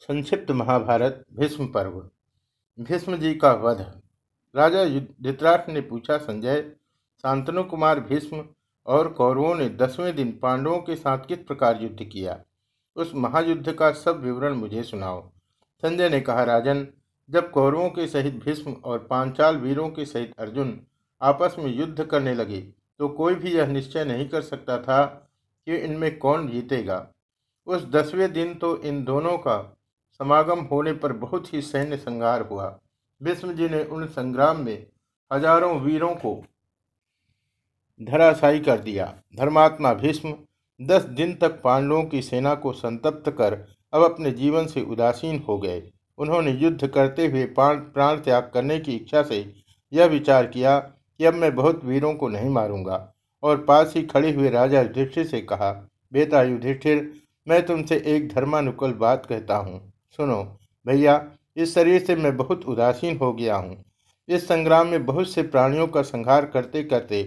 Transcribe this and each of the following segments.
संक्षिप्त महाभारत, भीष्म पर्व। भीष्म जी का वध। राजा धृतराष्ट्र ने पूछा, संजय, शांतनु कुमार भीष्म और कौरवों ने दसवें दिन पांडवों के साथ किस प्रकार युद्ध किया? उस महायुद्ध का सब विवरण मुझे सुनाओ। संजय ने कहा, राजन, जब कौरवों के सहित भीष्म और पांचाल वीरों के सहित अर्जुन आपस में युद्ध करने लगे तो कोई भी यह निश्चय नहीं कर सकता था कि इनमें कौन जीतेगा। उस दसवें दिन तो इन दोनों का समागम होने पर बहुत ही सैन्य संहार हुआ। भीष्म जी ने उन संग्राम में हज़ारों वीरों को धराशायी कर दिया। धर्मात्मा भीष्म दस दिन तक पांडवों की सेना को संतप्त कर अब अपने जीवन से उदासीन हो गए। उन्होंने युद्ध करते हुए प्राण त्याग करने की इच्छा से यह विचार किया कि अब मैं बहुत वीरों को नहीं मारूँगा और पास ही खड़े हुए राजा युधिष्ठिर से कहा, बेटा युधिष्ठिर, मैं तुमसे एक धर्मानुकूल बात कहता हूँ। सुनो, भैया, इस शरीर से मैं बहुत उदासीन हो गया हूँ। इस संग्राम में बहुत से प्राणियों का संहार करते करते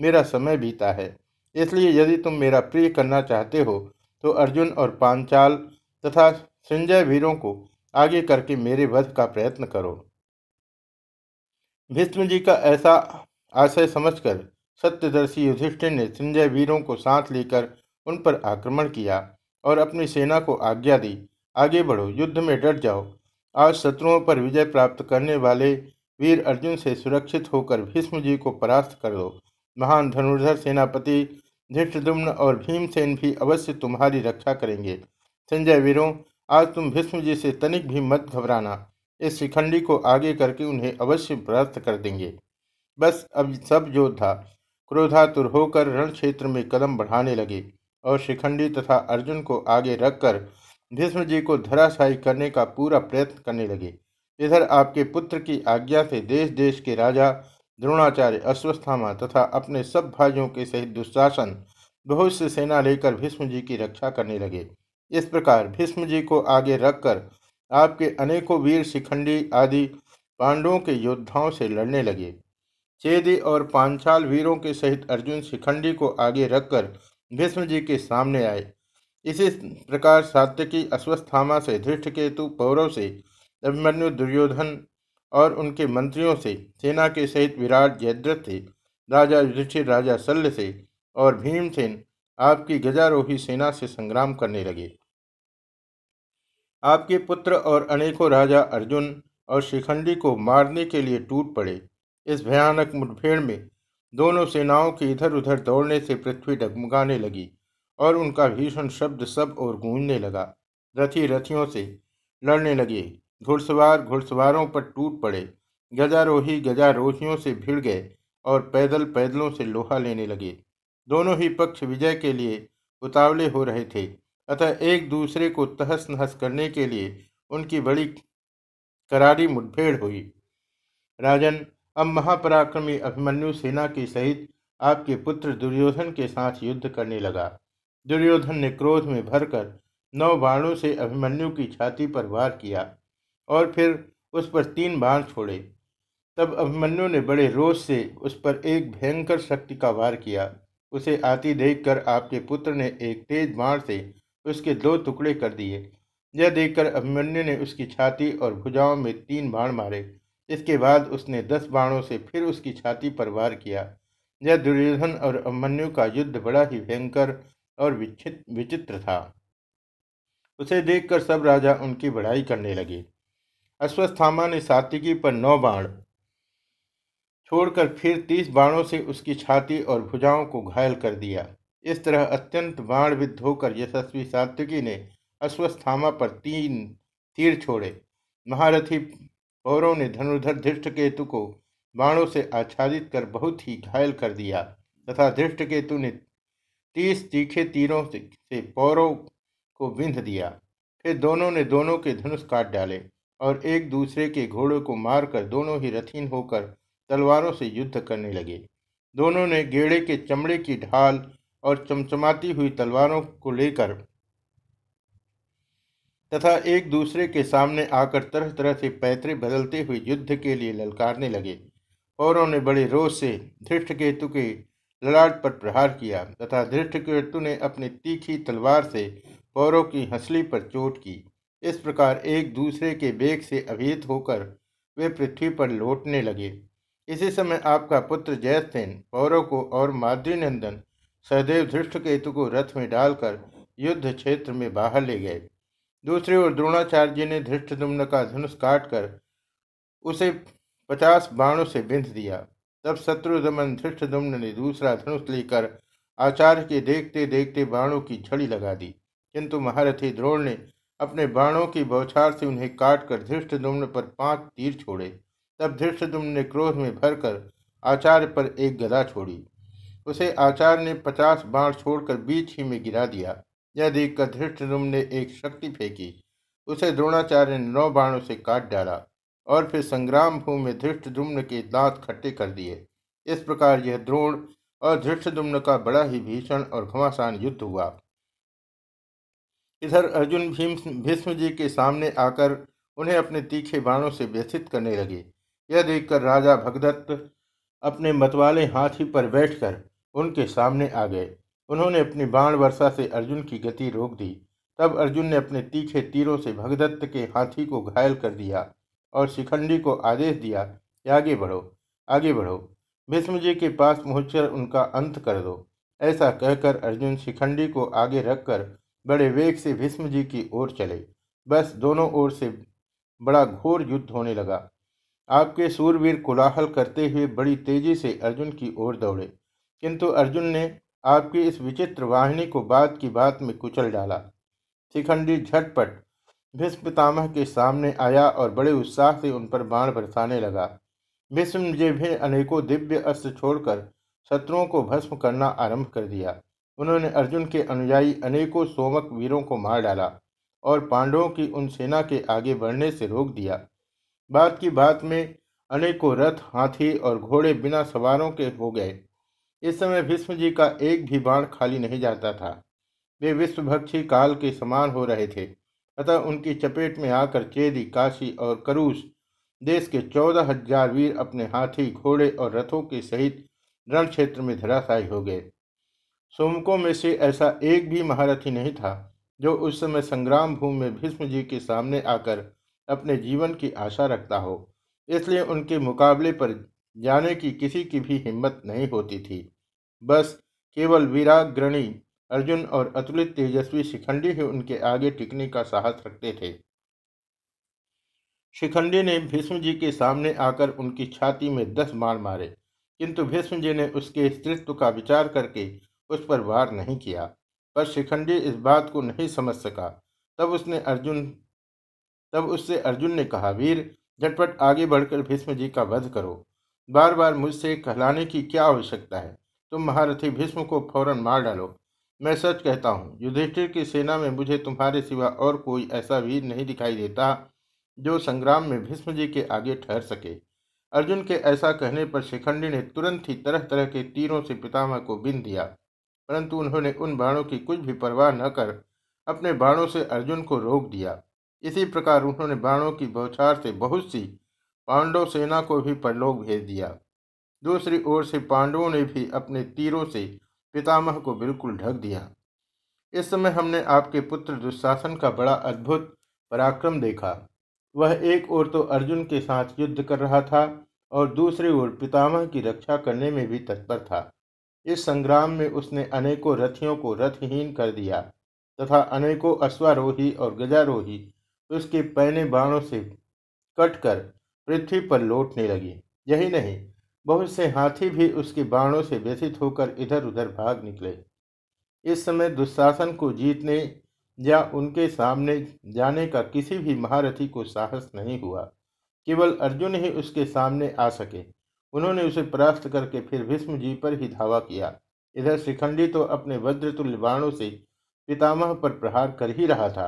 मेरा समय बीता है। इसलिए यदि तुम मेरा प्रिय करना चाहते हो तो अर्जुन और पांचाल तथा संजय वीरों को आगे करके मेरे वध का प्रयत्न करो। भीष्म जी का ऐसा आशय समझकर सत्यदर्शी युधिष्ठिर ने संजय वीरों को साथ लेकर उन पर आक्रमण किया और अपनी सेना को आज्ञा दी आगे बढ़ो, युद्ध में डट जाओ। आज शत्रुओं पर विजय प्राप्त करने वाले वीर अर्जुन से सुरक्षित होकर भीष्म जी को परास्त कर दो। महान धनुर्धर सेनापति धृष्टदुम्न और भीमसेन भी अवश्य तुम्हारी रक्षा करेंगे। संजय वीरों, आज तुम भीष्म जी से तनिक भी मत घबराना। इस शिखंडी को आगे करके उन्हें अवश्य परास्त कर देंगे। बस अब सब योद्धा क्रोधातुर होकर रण क्षेत्र में कदम बढ़ाने लगे और शिखंडी तथा अर्जुन को आगे रखकर भीष्म जी को धराशायी करने का पूरा प्रयत्न करने लगे। इधर आपके पुत्र की आज्ञा से देश देश के राजा, द्रोणाचार्य, अश्वस्थामा तथा अपने सब भाइयों के सहित दुशासन बहुत से सेना लेकर भीष्म जी की रक्षा करने लगे। इस प्रकार भीष्म जी को आगे रखकर आपके अनेकों वीर शिखंडी आदि पांडवों के योद्धाओं से लड़ने लगे। चेदी और पांचाल वीरों के सहित अर्जुन शिखंडी को आगे रखकर भीष्म जी के सामने आए। इसी प्रकार सात्यकी अश्वस्थामा से, धृष्टकेतु पौरव से, अभिमन्यु दुर्योधन और उनके मंत्रियों से सेना के सहित विराट जयद्रथ से, राजा युधिष्ठिर, राजा शल्य से और भीमसेन आपकी गजारोही सेना से संग्राम करने लगे। आपके पुत्र और अनेकों राजा अर्जुन और शिखंडी को मारने के लिए टूट पड़े। इस भयानक मुठभेड़ में दोनों सेनाओं के इधर उधर दौड़ने से पृथ्वी डगमगाने लगी। और उनका भीषण शब्द सब और गूंजने लगा। रथी रथियों से लड़ने लगे। घुड़सवार घुड़सवारों पर टूट पड़े। गजारोही गजारोहियों से भिड़ गए और पैदल पैदलों से लोहा लेने लगे। दोनों ही पक्ष विजय के लिए उतावले हो रहे थे। अतः एक दूसरे को तहस नहस करने के लिए उनकी बड़ी करारी मुठभेड़ हुई। राजन, अब महापराक्रमी अभिमन्यु सेना के सहित आपके पुत्र दुर्योधन के साथ युद्ध करने लगा। दुर्योधन ने क्रोध में भरकर नौ बाणों से अभिमन्यु की छाती पर वार किया और फिर उस पर तीन बाण छोड़े। तब अभिमन्यु ने बड़े रोष से उस पर एक भयंकर शक्ति का वार किया। उसे आती देखकर आपके पुत्र ने एक तेज बाण से उसके दो टुकड़े कर दिए। यह देखकर अभिमन्यु ने उसकी छाती और भुजाओं में तीन बाण मारे। इसके बाद उसने दस बाणों से फिर उसकी छाती पर वार किया। यह दुर्योधन और अभिमन्यु का युद्ध बड़ा ही भयंकर और विचित्र था। उसे देखकर सब राजा उनकी बढ़ाई करने लगे। अश्वस्थामा ने सात्विकी पर नौ बाण छोड़कर फिर तीस बाणों से उसकी छाती और भुजाओं को घायल कर दिया। इस तरह अत्यंत बाण विद्ध होकर यशस्वी सात्विकी ने अश्वस्थामा पर तीन तीर छोड़े। महारथी पौरों ने धनुधर धृष्ट केतु को बाणों से आच्छादित कर बहुत ही घायल कर दिया तथा धृष्ट केतु ने तीस तीखे तीरों से पौरों को बिंध दिया। फिर दोनों ने दोनों के धनुष काट डाले और एक दूसरे के घोड़ों को मारकर दोनों ही रथीन होकर तलवारों से युद्ध करने लगे। दोनों ने गेड़े के चमड़े की ढाल और चमचमाती हुई तलवारों को लेकर तथा एक दूसरे के सामने आकर तरह तरह से पैतरे बदलते हुए युद्ध के लिए ललकारने लगे। औरों ने बड़े रोष से धृष्ट केतु के ललाट पर प्रहार किया तथा धृष्टकेतु ने अपनी तीखी तलवार से पौरों की हंसली पर चोट की। इस प्रकार एक दूसरे के वेग से अभीत होकर वे पृथ्वी पर लौटने लगे। इसी समय आपका पुत्र जयसेन पौरव को और माद्रीनंदन सहदेव धृष्ट केतु को रथ में डालकर युद्ध क्षेत्र में बाहर ले गए। दूसरी ओर द्रोणाचार्य जी ने धृष्टदुम्न का धनुष काटकर उसे पचास बाणों से बिंध दिया। तब शत्रुदमन धृष्टदुम्न ने दूसरा धनुष लेकर आचार्य के देखते देखते बाणों की झड़ी लगा दी। किंतु महारथी द्रोण ने अपने बाणों की बौछार से उन्हें काटकर धृष्टदुम्न पर पाँच तीर छोड़े। तब धृष्टदुम्न ने क्रोध में भरकर आचार्य पर एक गदा छोड़ी। उसे आचार्य ने पचास बाण छोड़कर बीच ही में गिरा दिया। यह देखकर धृष्टदुम्न ने एक शक्ति फेंकी। उसे द्रोणाचार्य ने नौ बाणों से काट डाला। और फिर संग्राम भूमि में धृष्टदुम्न के दांत खट्टे कर दिए। इस प्रकार यह द्रोण और धृष्टदुम्न का बड़ा ही भीषण और घमासान युद्ध हुआ। इधर अर्जुन भीम, भीष्म जी के सामने आकर उन्हें अपने तीखे बाणों से व्यथित करने लगे। यह देखकर राजा भगदत्त अपने मतवाले हाथी पर बैठकर उनके सामने आ गए। उन्होंने अपनी बाण वर्षा से अर्जुन की गति रोक दी। तब अर्जुन ने अपने तीखे तीरों से भगदत्त के हाथी को घायल कर दिया। और शिखंडी को आदेश दिया कि आगे बढ़ो आगे बढ़ो। भीष्म जी के पास पहुंचकर उनका अंत कर दो। ऐसा कहकर अर्जुन शिखंडी को आगे रखकर बड़े वेग से भीष्म जी की ओर चले। बस दोनों ओर से बड़ा घोर युद्ध होने लगा। आपके सूरवीर कोलाहल करते हुए बड़ी तेज़ी से अर्जुन की ओर दौड़े। किंतु अर्जुन ने आपकी इस विचित्र वाहिनी को बात की बात में कुचल डाला। शिखंडी झटपट भीष्म पितामह के सामने आया और बड़े उत्साह से उन पर बाण बरसाने लगा। भीष्म जी भी अनेकों दिव्य अस्त्र छोड़कर शत्रुओं को भस्म करना आरंभ कर दिया। उन्होंने अर्जुन के अनुयायी अनेकों सोमक वीरों को मार डाला और पांडवों की उन सेना के आगे बढ़ने से रोक दिया। बात की बात में अनेकों रथ, हाथी और घोड़े बिना सवारों के हो गए। इस समय भीष्म जी का एक भी बाण खाली नहीं जाता था। वे विश्वभक्षी काल के समान हो रहे थे। अतः उनकी चपेट में आकर चेदी, काशी और करूस, देश के चौदह हज़ार वीर अपने हाथी, घोड़े और रथों के सहित रण क्षेत्र में धराशायी हो गए। सोमकों में से ऐसा एक भी महारथी नहीं था, जो उस समय संग्राम भूमि में भीष्म जी के सामने आकर अपने जीवन की आशा रखता हो, इसलिए उनके मुकाबले पर जाने की किसी की भी हिम्मत नहीं होती थी। बस केवल वीराग्रणी अर्जुन और अतुलित तेजस्वी शिखंडी ही उनके आगे टिकने का साहस रखते थे। शिखंडी ने भीष्म जी के सामने आकर उनकी छाती में दस मार मारे, किंतु भीष्म जी ने उसके स्त्रित्व का विचार करके उस पर वार नहीं किया। पर शिखंडी इस बात को नहीं समझ सका। तब उसने अर्जुन, तब उससे अर्जुन ने कहा, वीर, झटपट आगे बढ़कर भीष्म जी का वध करो। बार बार मुझसे कहलाने की क्या आवश्यकता है? तुम महारथी भीष्म को फ़ौरन मार डालो। मैं सच कहता हूँ, युधिष्ठिर की सेना में मुझे तुम्हारे सिवा और कोई ऐसा वीर नहीं दिखाई देता, जो संग्राम में भीष्म जी के आगे ठहर सके। अर्जुन के ऐसा कहने पर शिखंडी ने तुरंत ही तरह तरह के तीरों से पितामह को बिन दिया, परंतु उन्होंने उन बाणों की कुछ भी परवाह न कर अपने बाणों से अर्जुन को रोक दिया। इसी प्रकार उन्होंने बाणों की बौछार से बहुत सी पांडव सेना को भी परलोक भेज दिया। दूसरी ओर से पांडवों ने भी अपने तीरों से पितामह को बिल्कुल ढक दिया। इस समय हमने आपके पुत्र दुशासन का बड़ा अद्भुत पराक्रम देखा। वह एक ओर तो अर्जुन के साथ युद्ध कर रहा था और दूसरी ओर पितामह की रक्षा करने में भी तत्पर था। इस संग्राम में उसने अनेकों रथियों को रथहीन कर दिया तथा अनेकों अश्वारोही और गजारोही उसके पैने बाणों से कटकर पृथ्वी पर लौटने लगी। यही नहीं बहुत से हाथी भी उसके बाणों से व्यथित होकर इधर उधर भाग निकले। इस समय दुशासन को जीतने या उनके सामने जाने का किसी भी महारथी को साहस नहीं हुआ। केवल अर्जुन ही उसके सामने आ सके। उन्होंने उसे परास्त करके फिर भीष्म जी पर ही धावा किया। इधर शिखंडी तो अपने वज्रतुल्य बाणों से पितामह पर प्रहार कर ही रहा था,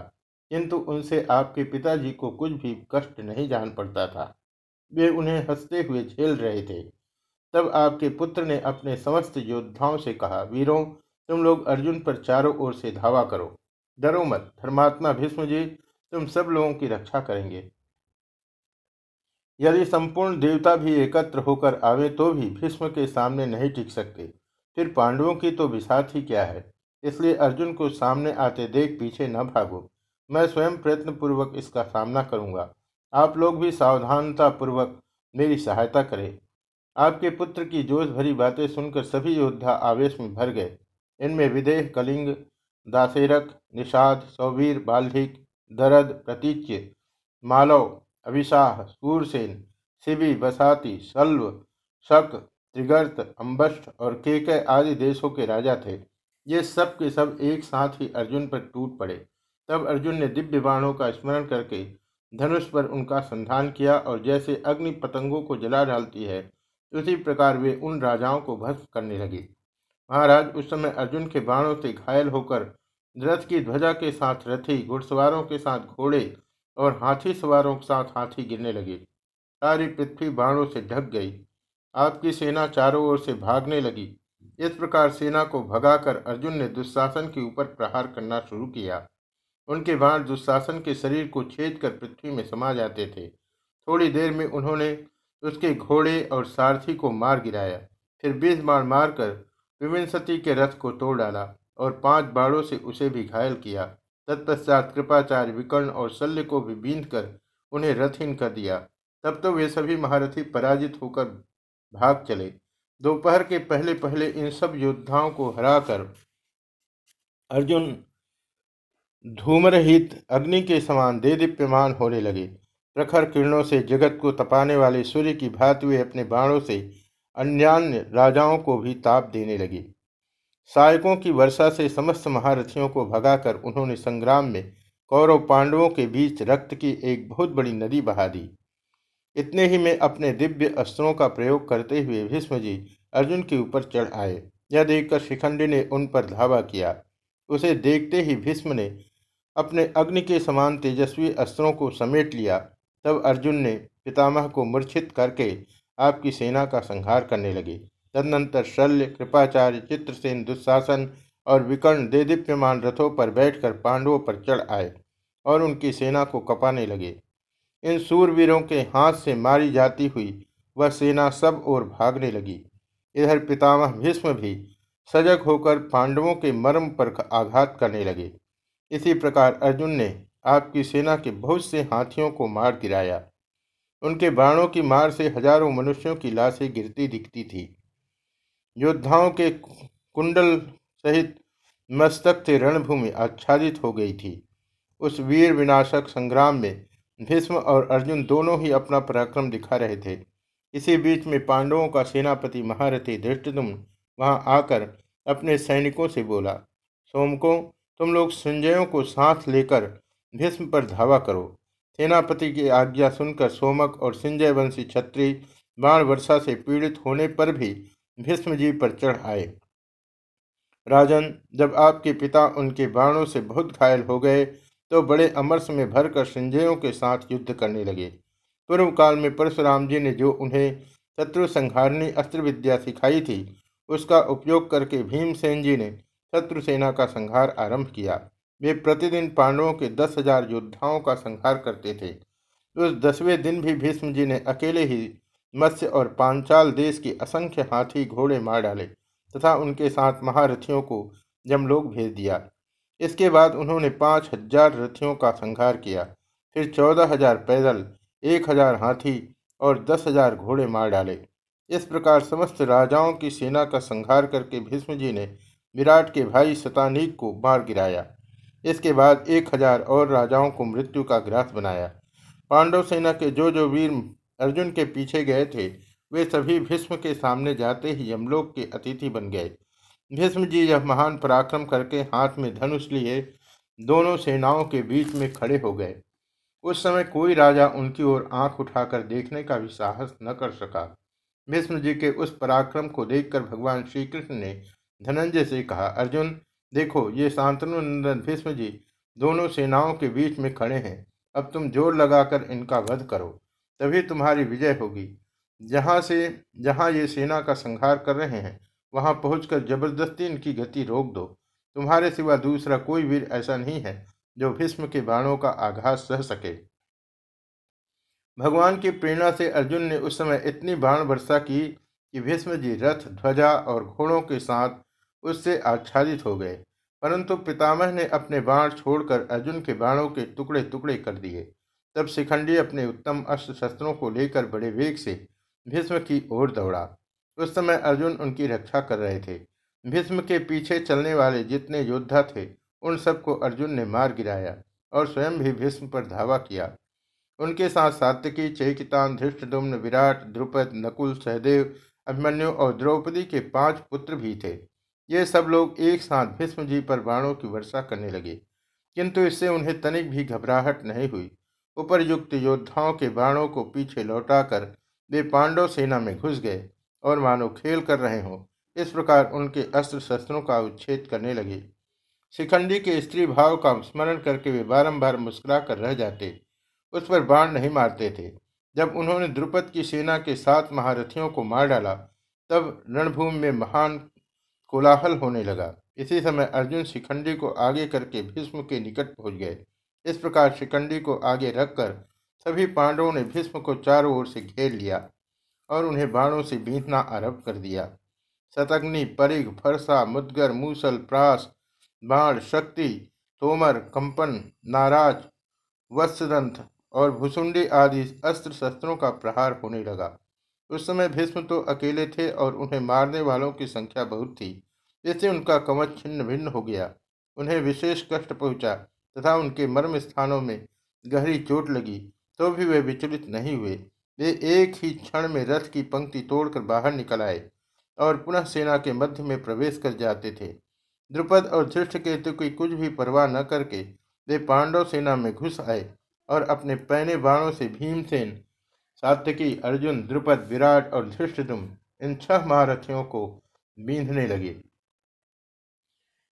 किंतु उनसे आपके पिताजी को कुछ भी कष्ट नहीं जान पड़ता था। वे उन्हें हँसते हुए झेल रहे थे। तब आपके पुत्र ने अपने समस्त योद्धाओं से कहा, वीरों, तुम लोग अर्जुन पर चारों ओर से धावा करो। डरो मत, धर्मात्मा भीष्म जी, तुम सब लोगों की रक्षा करेंगे। यदि संपूर्ण देवता भी एकत्र होकर आवे तो भी भीष्म के सामने नहीं टिक सकते। फिर पांडवों की तो विसात ही क्या है? इसलिए अर्जुन को सामने आते देख पीछे न भागो। मैं स्वयं प्रयत्न पूर्वक इसका सामना करूँगा। आप लोग भी सावधानता पूर्वक मेरी सहायता करें। आपके पुत्र की जोश भरी बातें सुनकर सभी योद्धा आवेश में भर गए। इनमें विदेह, कलिंग दासेरक निषाद सौवीर बाल्धिक दरद, प्रतीच्य, मालव, अभिशाह, सूरसेन शिवी बसाती, सल्व, शक, त्रिगर्त अम्बष्ट और केकय आदि देशों के राजा थे। ये सब के सब एक साथ ही अर्जुन पर टूट पड़े। तब अर्जुन ने दिव्य बाणों का स्मरण करके धनुष पर उनका संधान किया और जैसे अग्नि पतंगों को जला डालती है उसी प्रकार वे उन राजाओं को भस्म करने लगे। महाराज उस समय अर्जुन के बाणों से घायल होकर रथ की ध्वजा के साथ रथी, घुड़सवारों के साथ घोड़े और हाथी सवारों के साथ हाथी गिरने लगे। सारी पृथ्वी बाणों से ढक गई। आपकी सेना चारों ओर से भागने लगी। इस प्रकार सेना को भगाकर अर्जुन ने दुशासन के ऊपर प्रहार करना शुरू किया। उनके बाण दुशासन के शरीर को छेद कर पृथ्वी में समा जाते थे। थोड़ी देर में उन्होंने उसके घोड़े और सारथी को मार गिराया। फिर बीस बाण मारकर विविंसती के रथ को तोड़ डाला और पाँच बाड़ों से उसे भी घायल किया। तत्पश्चात कृपाचार्य विकर्ण और शल्य को भी बींद कर उन्हें रथहीन कर दिया। तब तो वे सभी महारथी पराजित होकर भाग चले। दोपहर के पहले पहले इन सब योद्धाओं को हराकर अर्जुन धूमरहित अग्नि के समान दे दीप्यमान होने लगे। प्रखर किरणों से जगत को तपाने वाले सूर्य की भांति हुए अपने बाणों से अन्यान्य राजाओं को भी ताप देने लगे। सहायकों की वर्षा से समस्त महारथियों को भगाकर उन्होंने संग्राम में कौरव पांडवों के बीच रक्त की एक बहुत बड़ी नदी बहा दी। इतने ही में अपने दिव्य अस्त्रों का प्रयोग करते हुए भीष्म जी अर्जुन के ऊपर चढ़ आए। यह देखकर शिखंडी ने उन पर धावा किया। उसे देखते ही भीष्म ने अपने अग्नि के समान तेजस्वी अस्त्रों को समेट लिया। तब अर्जुन ने पितामह को मूर्छित करके आपकी सेना का संहार करने लगे। तदनंतर शल्य, कृपाचार्य, चित्रसेन, दुशासन और विकर्ण दे दीप्यमान रथों पर बैठकर पांडवों पर चढ़ आए और उनकी सेना को कपाने लगे। इन सूरवीरों के हाथ से मारी जाती हुई वह सेना सब ओर भागने लगी। इधर पितामह भीष्म भी सजग होकर पांडवों के मर्म पर आघात करने लगे। इसी प्रकार अर्जुन ने आपकी सेना के बहुत से हाथियों को मार गिराया। उनके बाणों की मार से हज़ारों मनुष्यों की लाशें गिरती दिखती थी। योद्धाओं के कुंडल सहित मस्तक से रणभूमि आच्छादित हो गई थी। उस वीर विनाशक संग्राम में भीष्म और अर्जुन दोनों ही अपना पराक्रम दिखा रहे थे। इसी बीच में पांडवों का सेनापति महारथी धृष्टुम वहाँ आकर अपने सैनिकों से बोला, सोमको, तुम लोग संजयों को साथ लेकर भीष्म पर धावा करो। सेनापति की आज्ञा सुनकर सोमक और संजय वंशी छत्री बाण वर्षा से पीड़ित होने पर भी भीष्म जी पर चढ़ आए। राजन, जब आपके पिता उनके बाणों से बहुत घायल हो गए तो बड़े अमरस में भरकर संजयों के साथ युद्ध करने लगे। पूर्व काल में परशुराम जी ने जो उन्हें शत्रु संहारणी अस्त्र विद्या सिखाई थी, उसका उपयोग करके भीमसेन जी ने शत्रु सेना का संहार आरंभ किया। वे प्रतिदिन पांडवों के दस हज़ार योद्धाओं का संहार करते थे। उस दसवें दिन भी भीष्म जी ने अकेले ही मत्स्य और पांचाल देश के असंख्य हाथी घोड़े मार डाले तथा उनके साथ महारथियों को जमलोक भेज दिया। इसके बाद उन्होंने पाँच हज़ार रथियों का संहार किया। फिर चौदह हज़ार पैदल, एक हज़ार हाथी और दस हज़ार घोड़े मार डाले। इस प्रकार समस्त राजाओं की सेना का संहार करके भीष्म जी ने विराट के भाई सतानीक को मार गिराया। इसके बाद एक हज़ार और राजाओं को मृत्यु का ग्रास बनाया। पांडव सेना के जो जो वीर अर्जुन के पीछे गए थे, वे सभी भीष्म के सामने जाते ही यमलोक के अतिथि बन गए। भीष्म जी यह महान पराक्रम करके हाथ में धनुष लिए दोनों सेनाओं के बीच में खड़े हो गए। उस समय कोई राजा उनकी ओर आँख उठाकर देखने का भी साहस न कर सका। भीष्म जी के उस पराक्रम को देखकर भगवान श्री कृष्ण ने धनंजय से कहा, अर्जुन देखो, ये शांतनु नंदन भीष्म जी दोनों सेनाओं के बीच में खड़े हैं। अब तुम ज़ोर लगाकर इनका वध करो, तभी तुम्हारी विजय होगी। जहाँ से, जहाँ ये सेना का संहार कर रहे हैं, वहाँ पहुंचकर ज़बरदस्ती इनकी गति रोक दो। तुम्हारे सिवा दूसरा कोई वीर ऐसा नहीं है, जो भीष्म के बाणों का आघात सह सके। भगवान की प्रेरणा से अर्जुन ने उस समय इतनी बाण वर्षा की कि भीष्म जी रथ, ध्वजा और घोड़ों के साथ उससे आच्छादित हो गए। परंतु पितामह ने अपने बाण छोड़कर अर्जुन के बाणों के टुकड़े टुकड़े कर दिए। तब शिखंडी अपने उत्तम अस्त्र शस्त्रों को लेकर बड़े वेग से भीष्म की ओर दौड़ा। उस समय अर्जुन उनकी रक्षा कर रहे थे। भीष्म के पीछे चलने वाले जितने योद्धा थे, उन सबको अर्जुन ने मार गिराया और स्वयं भी भीष्म पर धावा किया। उनके साथ सात्यकी चेकितान धृष्टदुम्न विराट, द्रुपद, नकुल, सहदेव, अभिमन्यु और द्रौपदी के पाँच पुत्र भी थे। ये सब लोग एक साथ भीष्म जी पर बाणों की वर्षा करने लगे, किंतु इससे उन्हें तनिक भी घबराहट नहीं हुई। उपरयुक्त योद्धाओं के बाणों को पीछे लौटाकर वे पांडव सेना में घुस गए और मानो खेल कर रहे हों, इस प्रकार उनके अस्त्र शस्त्रों का उच्छेद करने लगे। शिखंडी के स्त्री भाव का स्मरण करके वे बारंबार मुस्कुरा कर रह जाते, उस पर बाण नहीं मारते थे। जब उन्होंने द्रुपद की सेना के सात महारथियों को मार डाला, तब रणभूमि में महान कोलाहल होने लगा। इसी समय अर्जुन शिखंडी को आगे करके भीष्म के निकट पहुँच गए। इस प्रकार शिखंडी को आगे रखकर सभी पांडवों ने भीष्म को चारों ओर से घेर लिया और उन्हें बाणों से बीतना आरंभ कर दिया। शतग्नि परिघ, फरसा, मुदगर, मूसल, प्रास, बाण, शक्ति, तोमर, कंपन, नाराज़, वत्सदंत और भुसुंडी आदि अस्त्र शस्त्रों का प्रहार होने लगा। उस समय भीष्म तो अकेले थे और उन्हें मारने वालों की संख्या बहुत थी। इससे उनका कवच छिन्न भिन्न हो गया। उन्हें विशेष कष्ट पहुँचा तथा उनके मर्म स्थानों में गहरी चोट लगी तो भी वे विचलित नहीं हुए। वे एक ही क्षण में रथ की पंक्ति तोड़कर बाहर निकल आए और पुनः सेना के मध्य में प्रवेश कर जाते थे। द्रुपद और धृष्ट केतु की कुछ भी परवाह न करके वे पांडव सेना में घुस आए और अपने पैने बाणों से भीमसेन सात्यकी अर्जुन, द्रुपद, विराट और धृष्टुम इन छह महारथियों को बींधने लगे।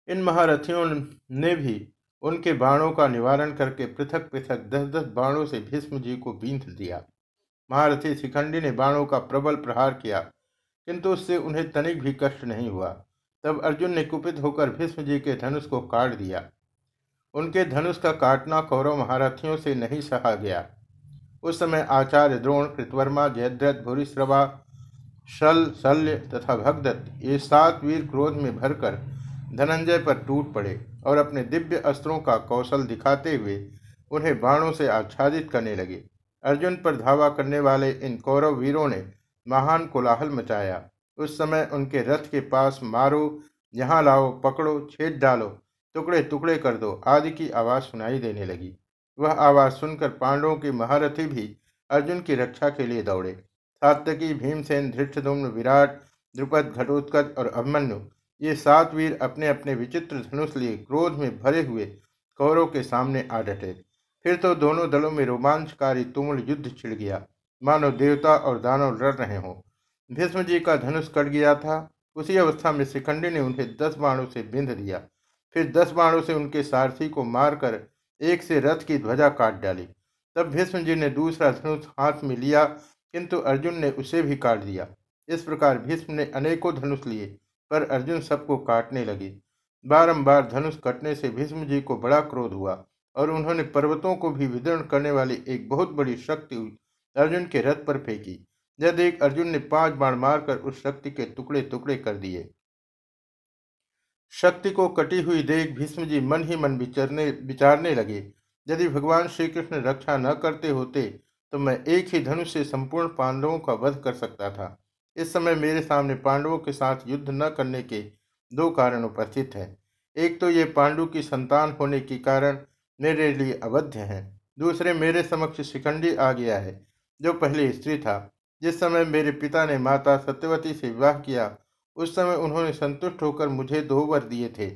इन महारथियों ने भी उनके बाणों का निवारण करके पृथक पृथक दस दस बाणों से भीष्म जी को बींध दिया। महारथी शिखंडी ने बाणों का प्रबल प्रहार किया, किंतु उससे उन्हें तनिक भी कष्ट नहीं हुआ। तब अर्जुन ने कुपित होकर भीष्म जी के धनुष को काट दिया। उनके धनुष का काटना कौरव महारथियों से नहीं सहा गया। उस समय आचार्य द्रोण, कृतवर्मा, जयद्रथ, भूरिश्रवा, शल, शल्य तथा भगदत्त ये सात वीर क्रोध में भरकर धनंजय पर टूट पड़े और अपने दिव्य अस्त्रों का कौशल दिखाते हुए उन्हें बाणों से आच्छादित करने लगे। अर्जुन पर धावा करने वाले इन कौरव वीरों ने महान कोलाहल मचाया। उस समय उनके रथ के पास मारो, यहाँ लाओ, पकड़ो, छेद डालो टुकड़े टुकड़े कर दो, आदि की आवाज़ सुनाई देने लगी। वह आवाज़ सुनकर पांडवों के महारथी भी अर्जुन की रक्षा के लिए दौड़े। सात्यकी, भीमसेन धृष्टुम्न विराट, द्रुपद, घटोत्कच और अभिमन्यु, ये सात वीर अपने अपने विचित्र धनुष लिए क्रोध में भरे हुए कौरों के सामने आ डटे। फिर तो दोनों दलों में रोमांचकारी तुमुल युद्ध छिड़ गया। मानो देवता और दानव लड़ रहे हों। भीष्म जी का धनुष कट गया था। उसी अवस्था में शिखंडी ने उन्हें दस बाणों से बिंध दिया। फिर दस बाणों से उनके सारथी को मारकर एक से रथ की ध्वजा काट डाली। तब भीष्म जी ने दूसरा धनुष हाथ में लिया, किंतु अर्जुन ने उसे भी काट दिया। इस प्रकार भीष्म ने अनेकों धनुष लिए, पर अर्जुन सबको काटने लगे। बारंबार धनुष कटने से भीष्म जी को बड़ा क्रोध हुआ, और उन्होंने पर्वतों को भी विदर्ण करने वाली एक बहुत बड़ी शक्ति अर्जुन के रथ पर फेंकी। यह देख अर्जुन ने पाँच बाण मारकर उस शक्ति के टुकड़े टुकड़े कर दिए। शक्ति को कटी हुई देख भीष्म जी मन ही मन विचरने, विचारने लगे। यदि भगवान श्री कृष्ण रक्षा न करते होते तो मैं एक ही धनुष से संपूर्ण पांडवों का वध कर सकता था। इस समय मेरे सामने पांडवों के साथ युद्ध न करने के दो कारण उपस्थित हैं। एक तो ये पांडु की संतान होने के कारण मेरे लिए अवध्य हैं। दूसरे, मेरे समक्ष शिखंडी आ गया है, जो पहले स्त्री था। जिस समय मेरे पिता ने माता सत्यवती से विवाह किया उस समय उन्होंने संतुष्ट होकर मुझे दो वर दिए थे।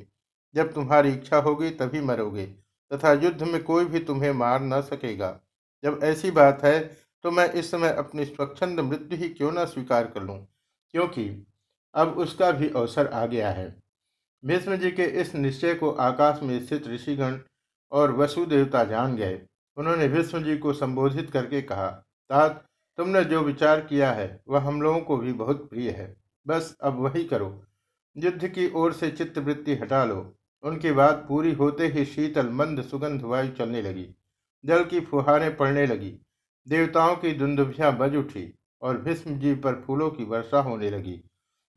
जब तुम्हारी इच्छा होगी तभी मरोगे, तथा युद्ध में कोई भी तुम्हें मार न सकेगा। जब ऐसी बात है तो मैं इस समय अपनी स्वच्छंद मृत्यु ही क्यों न स्वीकार कर लूँ? क्योंकि अब उसका भी अवसर आ गया है। भीष्म जी के इस निश्चय को आकाश में स्थित ऋषिगण और वसुदेवता जान गए। उन्होंने भीष्म जी को संबोधित करके कहा, तात, तुमने जो विचार किया है, वह हम लोगों को भी बहुत प्रिय है। बस अब वही करो। युद्ध की ओर से चित्तवृत्ति हटा लो। उनकी बात पूरी होते ही शीतल मंद सुगंध वायु चलने लगी। जल की फुहारें पड़ने लगी। देवताओं की दुंदुभियाँ बज उठी और भीष्म जी पर फूलों की वर्षा होने लगी।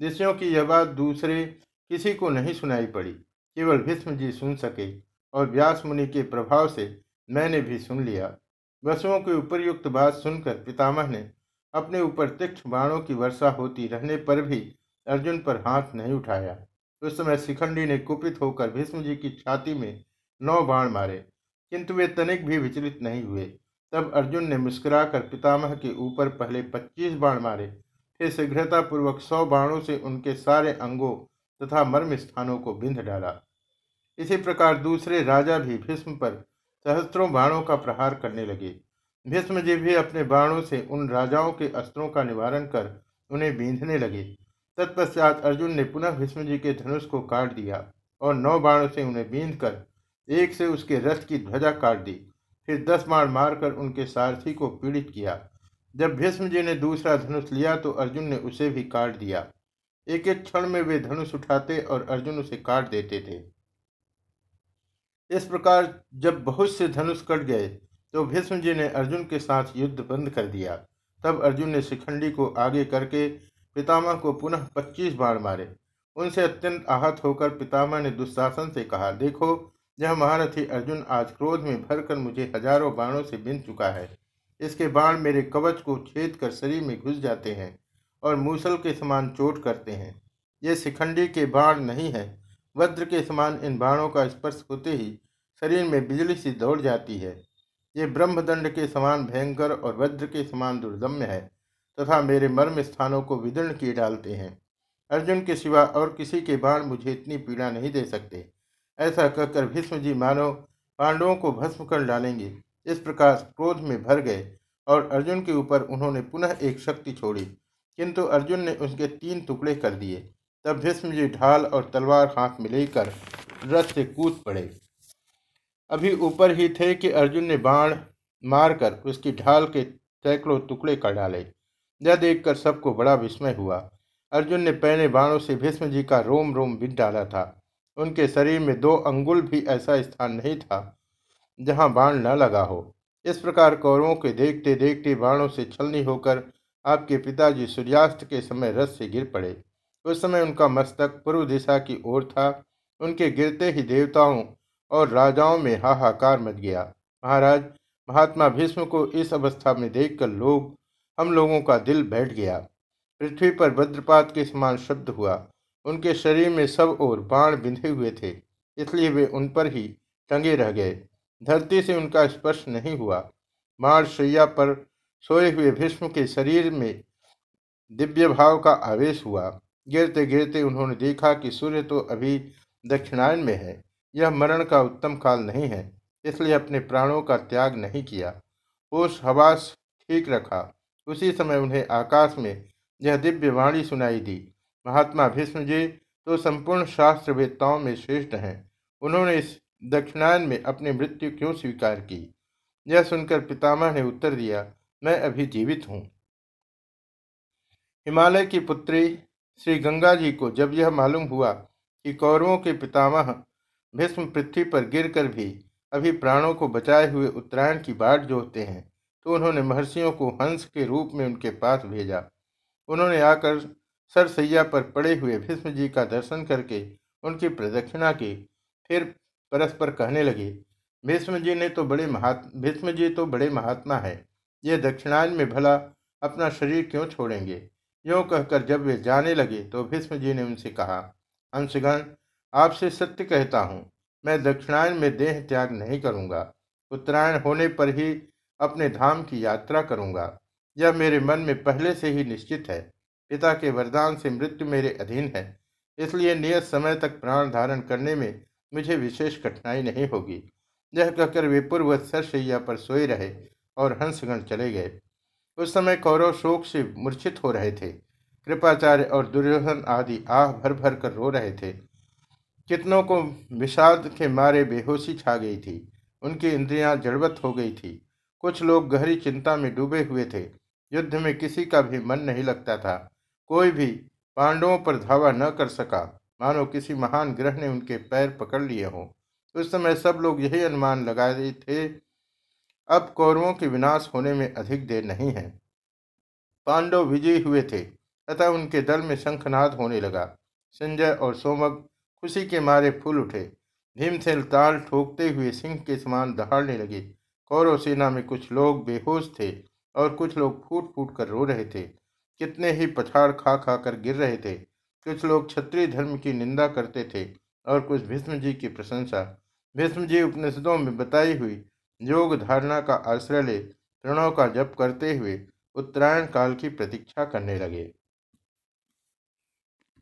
ऋषियों की यह बात दूसरे किसी को नहीं सुनाई पड़ी। केवल भीष्म जी सुन सके और व्यास मुनि के प्रभाव से मैंने भी सुन लिया। वसुओं की उपरयुक्त बात सुनकर पितामह ने अपने ऊपर तीक्ष्ण बाणों की वर्षा होती रहने पर भी अर्जुन पर हाथ नहीं उठाया। उस समय शिखंडी ने कुपित होकर भीष्म जी की छाती में नौ बाण मारे, किंतु वे तनिक भी विचलित नहीं हुए। तब अर्जुन ने मुस्कुराकर पितामह के ऊपर पहले पच्चीस बाण मारे, फिर शीघ्रतापूर्वक सौ बाणों से उनके सारे अंगों तथा मर्म स्थानों को बिंध डाला। इसी प्रकार दूसरे राजा भी भीष्म पर सहस्त्रों बाणों का प्रहार करने लगे। भीष्म जी भी अपने बाणों से उन राजाओं के अस्त्रों का निवारण कर उन्हें बींधने लगे। तत्पश्चात अर्जुन ने पुनः भीष्म जी के धनुष को काट दिया और नौ बाणों से उन्हें बींध कर एक से उसके रथ की ध्वजा काट दी। फिर दस बाण मारकर उनके सारथी को पीड़ित किया। जब भीष्म जी ने दूसरा धनुष लिया तो अर्जुन ने उसे भी काट दिया। एक एक क्षण में वे धनुष उठाते और अर्जुन उसे काट देते थे। इस प्रकार जब बहुत से धनुष कट गए तो भीष्म जी ने अर्जुन के साथ युद्ध बंद कर दिया। तब अर्जुन ने शिखंडी को आगे करके पितामह को पुनः पच्चीस बाण मारे। उनसे अत्यंत आहत होकर पितामह ने दुशासन से कहा, देखो, यह महारथी अर्जुन आज क्रोध में भरकर मुझे हज़ारों बाणों से बिन चुका है। इसके बाण मेरे कवच को छेद कर शरीर में घुस जाते हैं और मूसल के समान चोट करते हैं। ये शिखंडी के बाण नहीं है। वज्र के समान इन बाणों का स्पर्श होते ही शरीर में बिजली सी दौड़ जाती है। ये ब्रह्मदंड के समान भयंकर और वज्र के समान दुर्दम्य है तथा मेरे मर्म स्थानों को विदीर्ण किए डालते हैं। अर्जुन के सिवा और किसी के बाण मुझे इतनी पीड़ा नहीं दे सकते। ऐसा कहकर भीष्म जी मानो, पांडवों को भस्म कर डालेंगे। इस प्रकार क्रोध में भर गए और अर्जुन के ऊपर उन्होंने पुनः एक शक्ति छोड़ी। किंतु अर्जुन ने उसके तीन टुकड़े कर दिए। तब भीष्म जी ढाल और तलवार हाथ में लेकर रथ से कूद पड़े। अभी ऊपर ही थे कि अर्जुन ने बाण मारकर उसकी ढाल के सैकड़ों टुकड़े कर डाले। यह देखकर सबको बड़ा विस्मय हुआ। अर्जुन ने पहने बाणों से भीष्म जी का रोम रोम बिट डाला था। उनके शरीर में दो अंगुल भी ऐसा स्थान नहीं था जहाँ बाण न लगा हो। इस प्रकार कौरवों के देखते देखते बाणों से छलनी होकर आपके पिताजी सूर्यास्त के समय रस से गिर पड़े। उस समय उनका मस्तक पूर्व दिशा की ओर था। उनके गिरते ही देवताओं और राजाओं में हाहाकार मच गया। महाराज, महात्मा भीष्म को इस अवस्था में देखकर लोग, हम लोगों का दिल बैठ गया। पृथ्वी पर वज्रपात के समान शब्द हुआ। उनके शरीर में सब ओर बाण बिंधे हुए थे, इसलिए वे उन पर ही टंगे रह गए। धरती से उनका स्पर्श नहीं हुआ। बाण शैया पर सोए हुए भीष्म के शरीर में दिव्य भाव का आवेश हुआ। गिरते गिरते उन्होंने देखा कि सूर्य तो अभी दक्षिणायन में है। यह मरण का उत्तम काल नहीं है, इसलिए अपने प्राणों का त्याग नहीं किया। होश हवास ठीक रखा। उसी समय उन्हें आकाश में यह दिव्य वाणी सुनाई दी। महात्मा भीष्म जी तो संपूर्ण शास्त्र वेदताओं में श्रेष्ठ हैं। उन्होंने इस दक्षिणायन में अपनी मृत्यु क्यों स्वीकार की? यह सुनकर पितामह ने उत्तर दिया, मैं अभी जीवित हूँ। हिमालय की पुत्री श्री गंगा जी को जब यह मालूम हुआ कि कौरवों के पितामह भीष्म पृथ्वी पर गिरकर भी अभी प्राणों को बचाए हुए उत्तरायण की बाट जोहते हैं तो उन्होंने महर्षियों को हंस के रूप में उनके पास भेजा। उन्होंने आकर सरसैया पर पड़े हुए भीष्म जी का दर्शन करके उनकी प्रदक्षिणा की, फिर परस्पर कहने लगे, भीष्म जी ने तो बड़े महात्मा भीष्म जी तो बड़े महात्मा है, ये दक्षिणायन में भला अपना शरीर क्यों छोड़ेंगे? यों कहकर जब वे जाने लगे तो भीष्म जी ने उनसे कहा अंशगण आपसे सत्य कहता हूँ, मैं दक्षिणायन में देह त्याग नहीं करूँगा। उत्तरायण होने पर ही अपने धाम की यात्रा करूँगा। यह मेरे मन में पहले से ही निश्चित है। पिता के वरदान से मृत्यु मेरे अधीन है। इसलिए नियत समय तक प्राण धारण करने में मुझे विशेष कठिनाई नहीं होगी। यह कहकर वे पूर्वत सरसैया पर सोए रहे और हंसगण चले गए। उस समय कौरव शोक से मूर्छित हो रहे थे। कृपाचार्य और दुर्योधन आदि आह भर भर कर रो रहे थे। कितनों को विषाद के मारे बेहोशी छा गई थी। उनकी इंद्रियाँ जड़वत हो गई थी। कुछ लोग गहरी चिंता में डूबे हुए थे। युद्ध में किसी का भी मन नहीं लगता था। कोई भी पांडवों पर धावा न कर सका। मानो किसी महान ग्रह ने उनके पैर पकड़ लिए हों। उस समय सब लोग यही अनुमान लगाए थे, अब कौरवों के विनाश होने में अधिक देर नहीं है। पांडव विजयी हुए थे तथा उनके दल में शंखनाद होने लगा। संजय और सोमक खुशी के मारे फूल उठे। भीमसेन ताल ठोकते हुए सिंह के समान दहाड़ने लगे। कौरव सेना में कुछ लोग बेहोश थे और कुछ लोग फूट फूट कर रो रहे थे। कितने ही पछाड़ खा खा कर गिर रहे थे। कुछ लोग क्षत्रिय धर्म की निंदा करते थे और कुछ भीष्म जी की प्रशंसा। भीष्म जी उपनिषदों में बताई हुई योग धारणा का आश्रय ले, प्रणव का जप करते हुए उत्तरायण काल की प्रतीक्षा करने लगे।